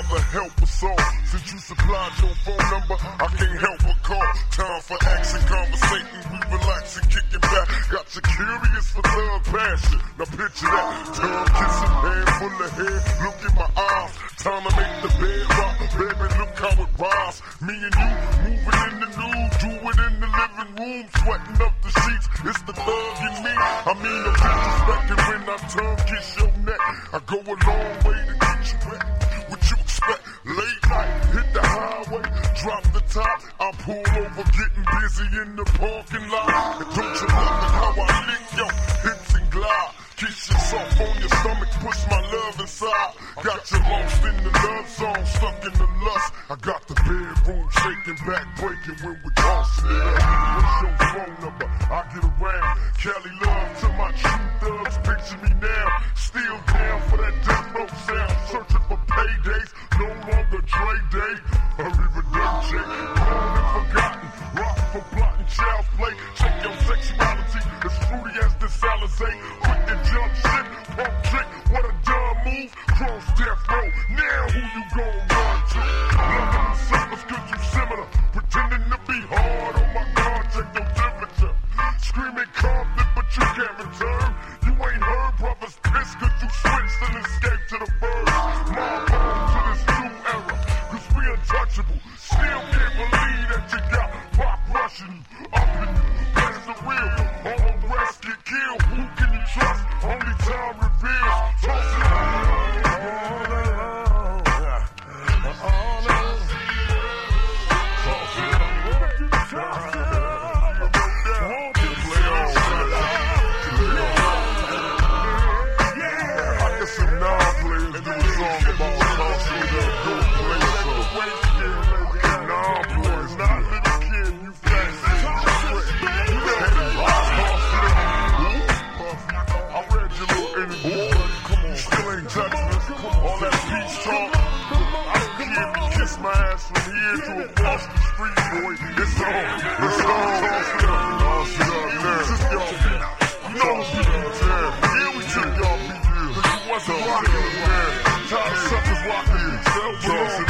Father, help us all. Since you supplied your phone number, I can't help but call. Time for action, conversating, we relax relaxing, kicking back. Got you curious for love, passion. Now picture that. Tongue kissing, hand full of hair. Look in my eyes. Time to make the bed rock. Baby, look how it rise. Me and you moving in the nude, do it in the living room, sweating up the sheets. It's the thug in me. I mean, no disrespecting when I tongue kiss your neck. I go a long way to get you wet. Late night, hit the highway, drop the top. I pull over, getting busy in the parking lot. Don't you love it how I lick your hips and glide? Kiss you soft on your stomach, push my love inside. Got you lost in the love song, stuck in the lust. I got the bedroom shaking, back breaking when we it up. What's your phone number? I get around. Cali love to my Alizé. Quick to jump shit, pump trick, what a dumb move. Cross death row, now who you gon' run to? Loving the suckers cause you similar, pretending to be hard on my guard, check your temperature. Screaming Compton, but you can't return. You ain't heard brothers piss cause you switched and escaped to the birds. Mom home to this new era, cause we untouchable. Still can't believe that you got Pac rushing you, my ass from here to across the street, boy. It's on, it's on. Toss it up, toss it up now. Since y'all beat, you know it's the we took y'all beat, but you wasn't rocking the man. Tired suckers rocking. Toss it